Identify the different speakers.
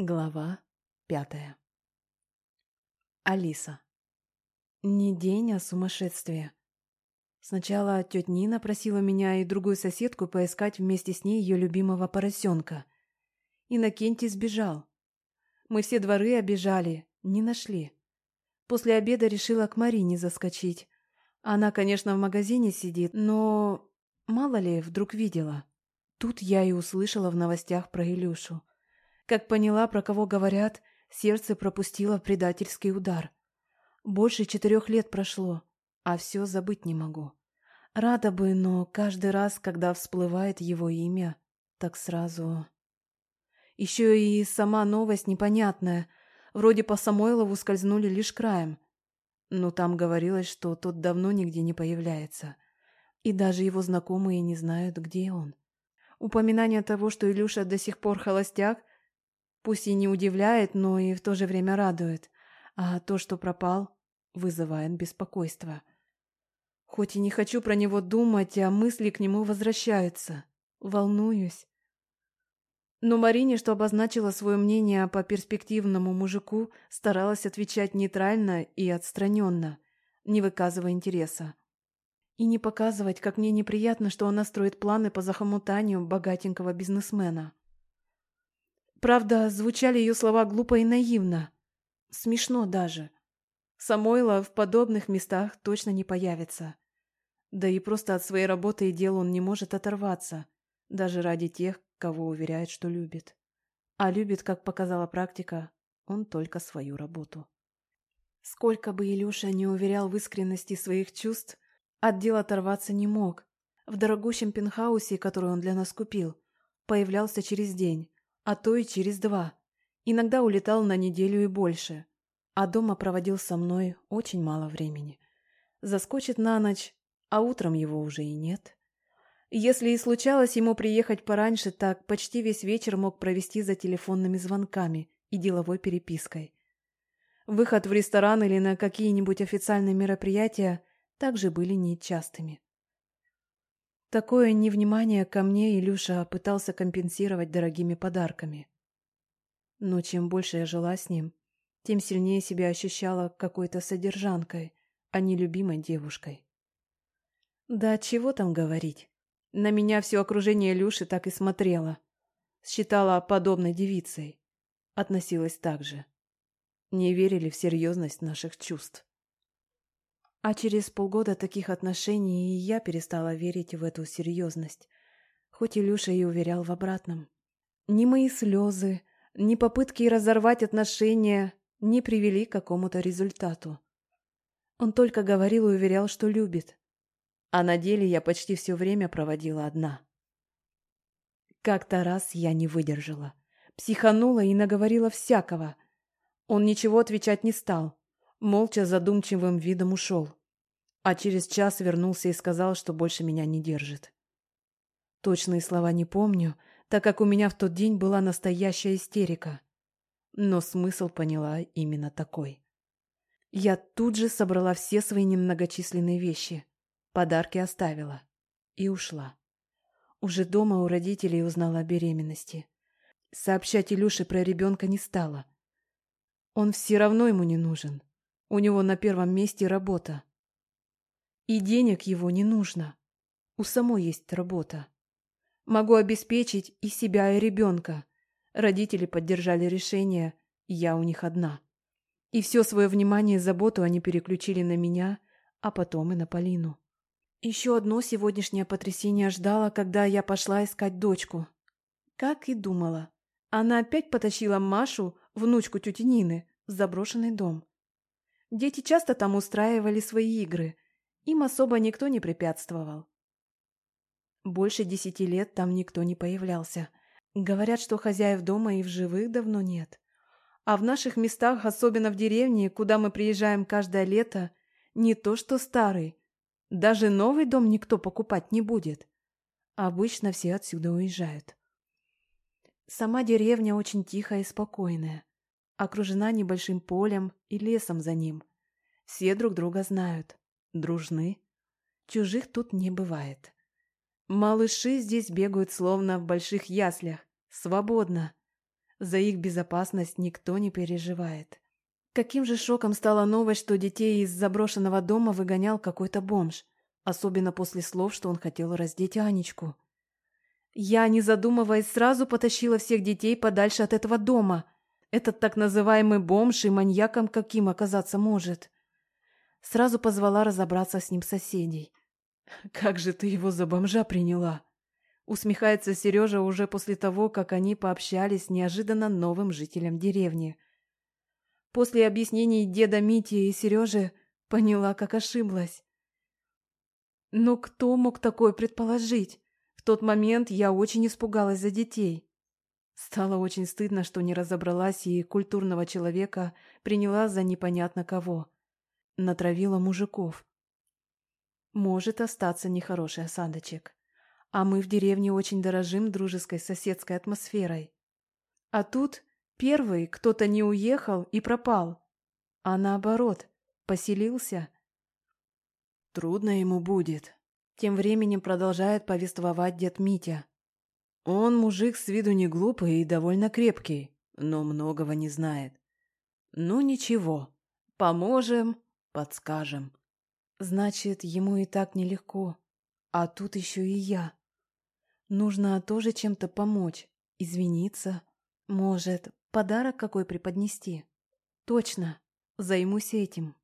Speaker 1: Глава пятая Алиса Не день, а сумасшествие. Сначала тетя Нина просила меня и другую соседку поискать вместе с ней ее любимого поросенка. Иннокентий сбежал. Мы все дворы обижали, не нашли. После обеда решила к Марине заскочить. Она, конечно, в магазине сидит, но... Мало ли, вдруг видела. Тут я и услышала в новостях про Илюшу. Как поняла, про кого говорят, сердце пропустило предательский удар. Больше четырех лет прошло, а все забыть не могу. Рада бы, но каждый раз, когда всплывает его имя, так сразу... Еще и сама новость непонятная. Вроде по Самойлову скользнули лишь краем. Но там говорилось, что тот давно нигде не появляется. И даже его знакомые не знают, где он. Упоминание того, что Илюша до сих пор холостяк, Пусть и не удивляет, но и в то же время радует. А то, что пропал, вызывает беспокойство. Хоть и не хочу про него думать, а мысли к нему возвращаются. Волнуюсь. Но Марине, что обозначила свое мнение по перспективному мужику, старалась отвечать нейтрально и отстраненно, не выказывая интереса. И не показывать, как мне неприятно, что она строит планы по захомутанию богатенького бизнесмена. Правда, звучали ее слова глупо и наивно. Смешно даже. Самойла в подобных местах точно не появится. Да и просто от своей работы и дел он не может оторваться, даже ради тех, кого уверяет, что любит. А любит, как показала практика, он только свою работу. Сколько бы Илюша не уверял в искренности своих чувств, от дел оторваться не мог. В дорогущем пентхаусе, который он для нас купил, появлялся через день, а то и через два. Иногда улетал на неделю и больше, а дома проводил со мной очень мало времени. Заскочит на ночь, а утром его уже и нет. Если и случалось ему приехать пораньше, так почти весь вечер мог провести за телефонными звонками и деловой перепиской. Выход в ресторан или на какие-нибудь официальные мероприятия также были нечастыми. Такое невнимание ко мне Илюша пытался компенсировать дорогими подарками. Но чем больше я жила с ним, тем сильнее себя ощущала какой-то содержанкой, а не любимой девушкой. Да чего там говорить. На меня все окружение Илюши так и смотрело. Считала подобной девицей. Относилась так же. Не верили в серьезность наших чувств. А через полгода таких отношений и я перестала верить в эту серьезность, хоть Илюша и уверял в обратном. Ни мои слезы, ни попытки разорвать отношения не привели к какому-то результату. Он только говорил и уверял, что любит. А на деле я почти все время проводила одна. Как-то раз я не выдержала. Психанула и наговорила всякого. Он ничего отвечать не стал молча задумчивым видом ушел. А через час вернулся и сказал, что больше меня не держит. Точные слова не помню, так как у меня в тот день была настоящая истерика. Но смысл поняла именно такой. Я тут же собрала все свои немногочисленные вещи, подарки оставила и ушла. Уже дома у родителей узнала о беременности. Сообщать Илюше про ребенка не стала. Он все равно ему не нужен. У него на первом месте работа. И денег его не нужно. У самой есть работа. Могу обеспечить и себя, и ребенка. Родители поддержали решение, я у них одна. И все свое внимание и заботу они переключили на меня, а потом и на Полину. Еще одно сегодняшнее потрясение ждало, когда я пошла искать дочку. Как и думала. Она опять потащила Машу, внучку тети Нины, в заброшенный дом. Дети часто там устраивали свои игры. Им особо никто не препятствовал. Больше десяти лет там никто не появлялся. Говорят, что хозяев дома и в живых давно нет. А в наших местах, особенно в деревне, куда мы приезжаем каждое лето, не то что старый. Даже новый дом никто покупать не будет. Обычно все отсюда уезжают. Сама деревня очень тихая и спокойная окружена небольшим полем и лесом за ним. Все друг друга знают, дружны. Чужих тут не бывает. Малыши здесь бегают словно в больших яслях, свободно. За их безопасность никто не переживает. Каким же шоком стала новость, что детей из заброшенного дома выгонял какой-то бомж, особенно после слов, что он хотел раздеть Анечку. Я, не задумываясь, сразу потащила всех детей подальше от этого дома. Этот так называемый бомж и маньяком каким оказаться может. Сразу позвала разобраться с ним соседей. «Как же ты его за бомжа приняла?» Усмехается Сережа уже после того, как они пообщались с неожиданно новым жителем деревни. После объяснений деда Мити и Сережи поняла, как ошиблась. Но кто мог такое предположить? В тот момент я очень испугалась за детей. Стало очень стыдно, что не разобралась и культурного человека приняла за непонятно кого. Натравила мужиков. Может остаться нехороший осадочек. А мы в деревне очень дорожим дружеской соседской атмосферой. А тут первый кто-то не уехал и пропал, а наоборот, поселился. Трудно ему будет. Тем временем продолжает повествовать дед Митя. Он мужик с виду не глупый и довольно крепкий, но многого не знает. Ну ничего, поможем, подскажем. Значит, ему и так нелегко. А тут еще и я. Нужно тоже чем-то помочь, извиниться. Может, подарок какой преподнести? Точно, займусь этим.